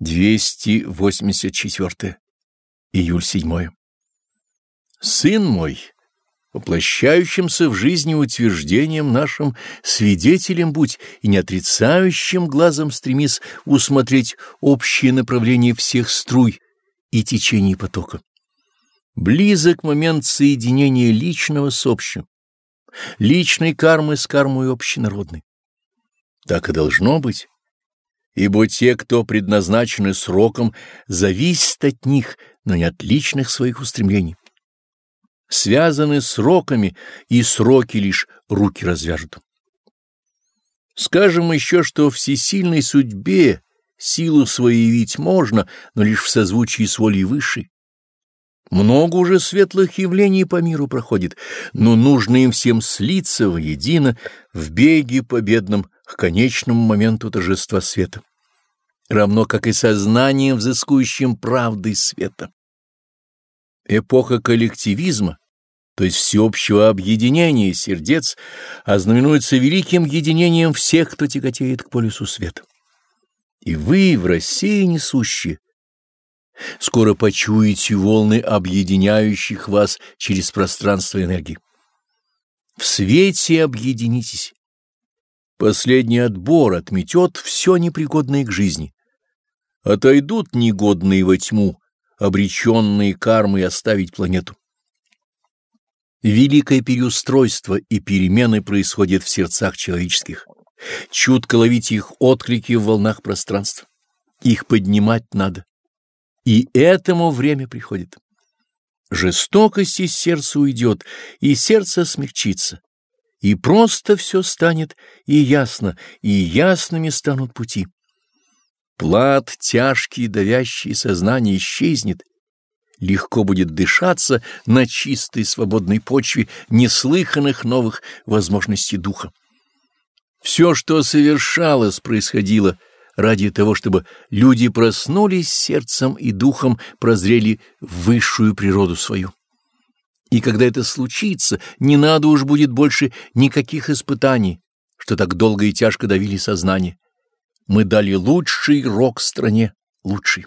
284. Июль 7. Сын мой, воплощающимся в жизни утверждением нашим, свидетелем будь и не отрицающим глазом стремись усмотреть общее направление всех струй и течений потока. Близок момент соединения личного с общим, личной кармы с кармой общенародной. Так и должно быть ибо те, кто предназначены сроком, зависят от них, но не от личных своих устремлений. Связаны сроками, и сроки лишь руки развяжут. Скажем еще, что всесильной судьбе силу свою явить можно, но лишь в созвучии с волей высшей. Много уже светлых явлений по миру проходит, но нужно им всем слиться воедино в беге победном к конечному моменту торжества света равно как и сознанием, взыскующим правды света. Эпоха коллективизма, то есть всеобщего объединения сердец, ознаменуется великим единением всех, кто тяготеет к полюсу света. И вы, в России несущие, скоро почуете волны объединяющих вас через пространство энергии. В свете объединитесь. Последний отбор отметет все непригодное к жизни Отойдут негодные во тьму, обреченные кармой оставить планету. Великое переустройство и перемены происходят в сердцах человеческих. Чутко ловить их отклики в волнах пространства. Их поднимать надо. И этому время приходит. Жестокость из сердца уйдет, и сердце смягчится. И просто все станет, и ясно, и ясными станут пути. Плат тяжкий, давящий сознание исчезнет. Легко будет дышаться на чистой свободной почве неслыханных новых возможностей духа. Все, что совершалось, происходило ради того, чтобы люди проснулись сердцем и духом, прозрели высшую природу свою. И когда это случится, не надо уж будет больше никаких испытаний, что так долго и тяжко давили сознание мы дали лучший рок стране, лучший.